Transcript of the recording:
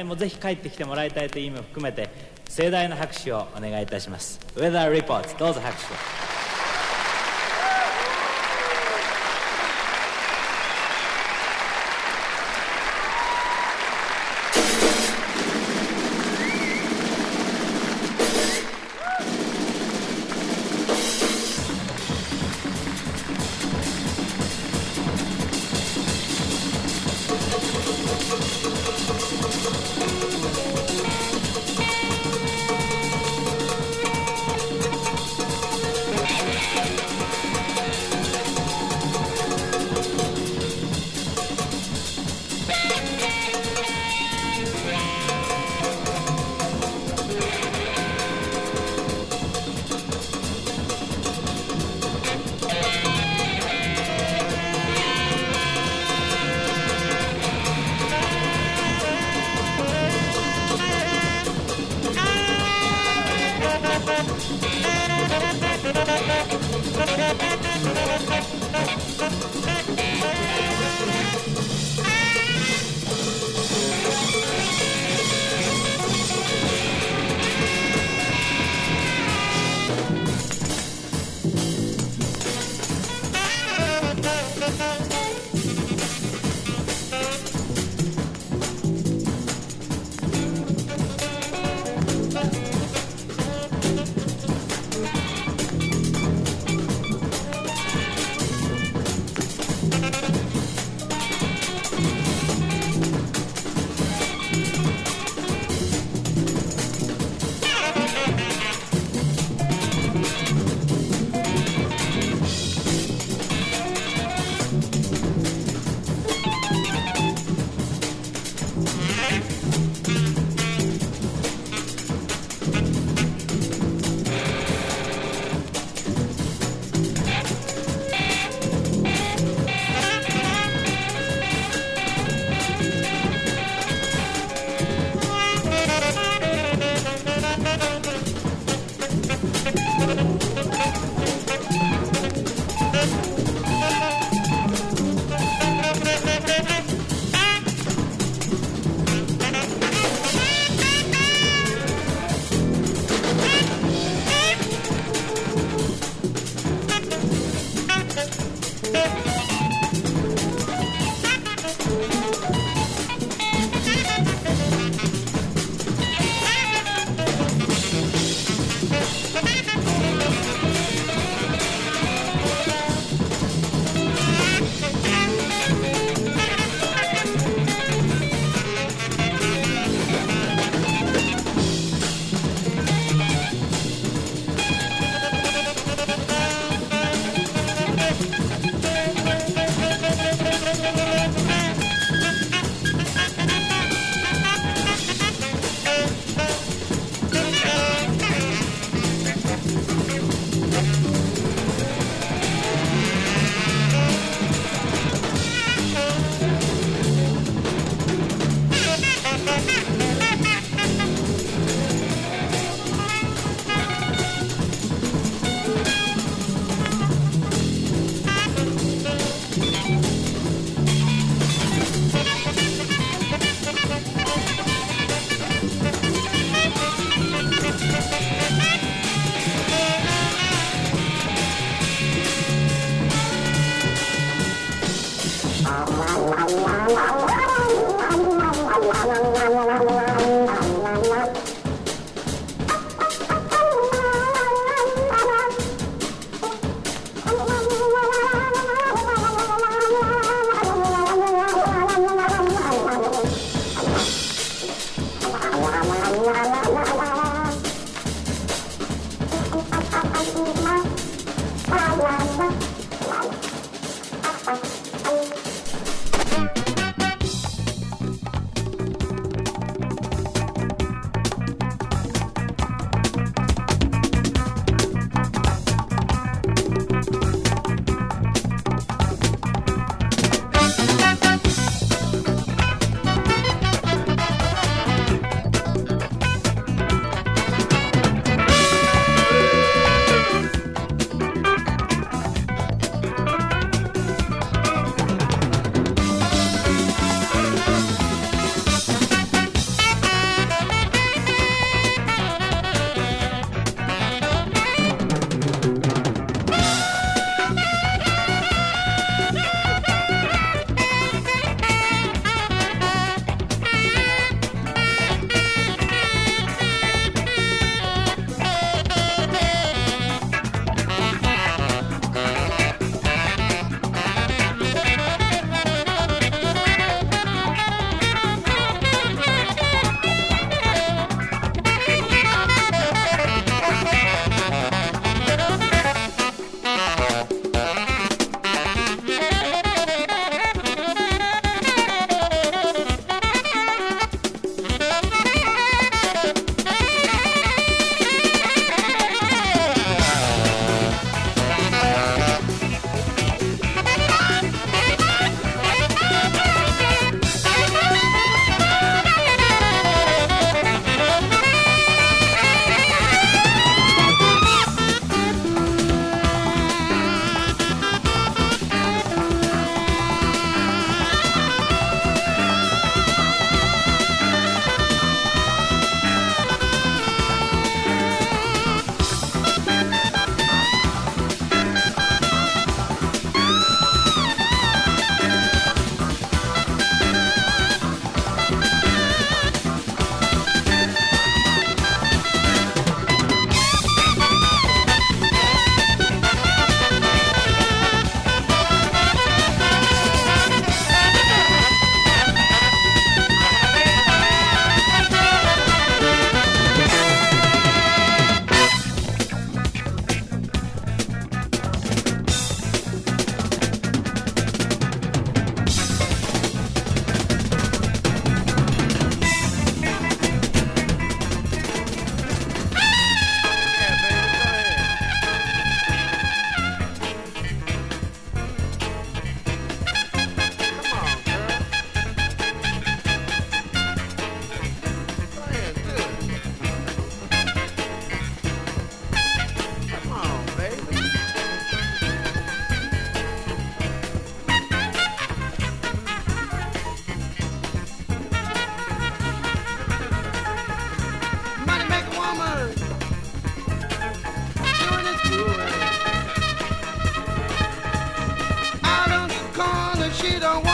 年もぜひ帰ってきてもらいたいという意味も含めて盛大な拍手をお願いいたします。ウェザーリポートどうぞ拍手を「Thank you. She don't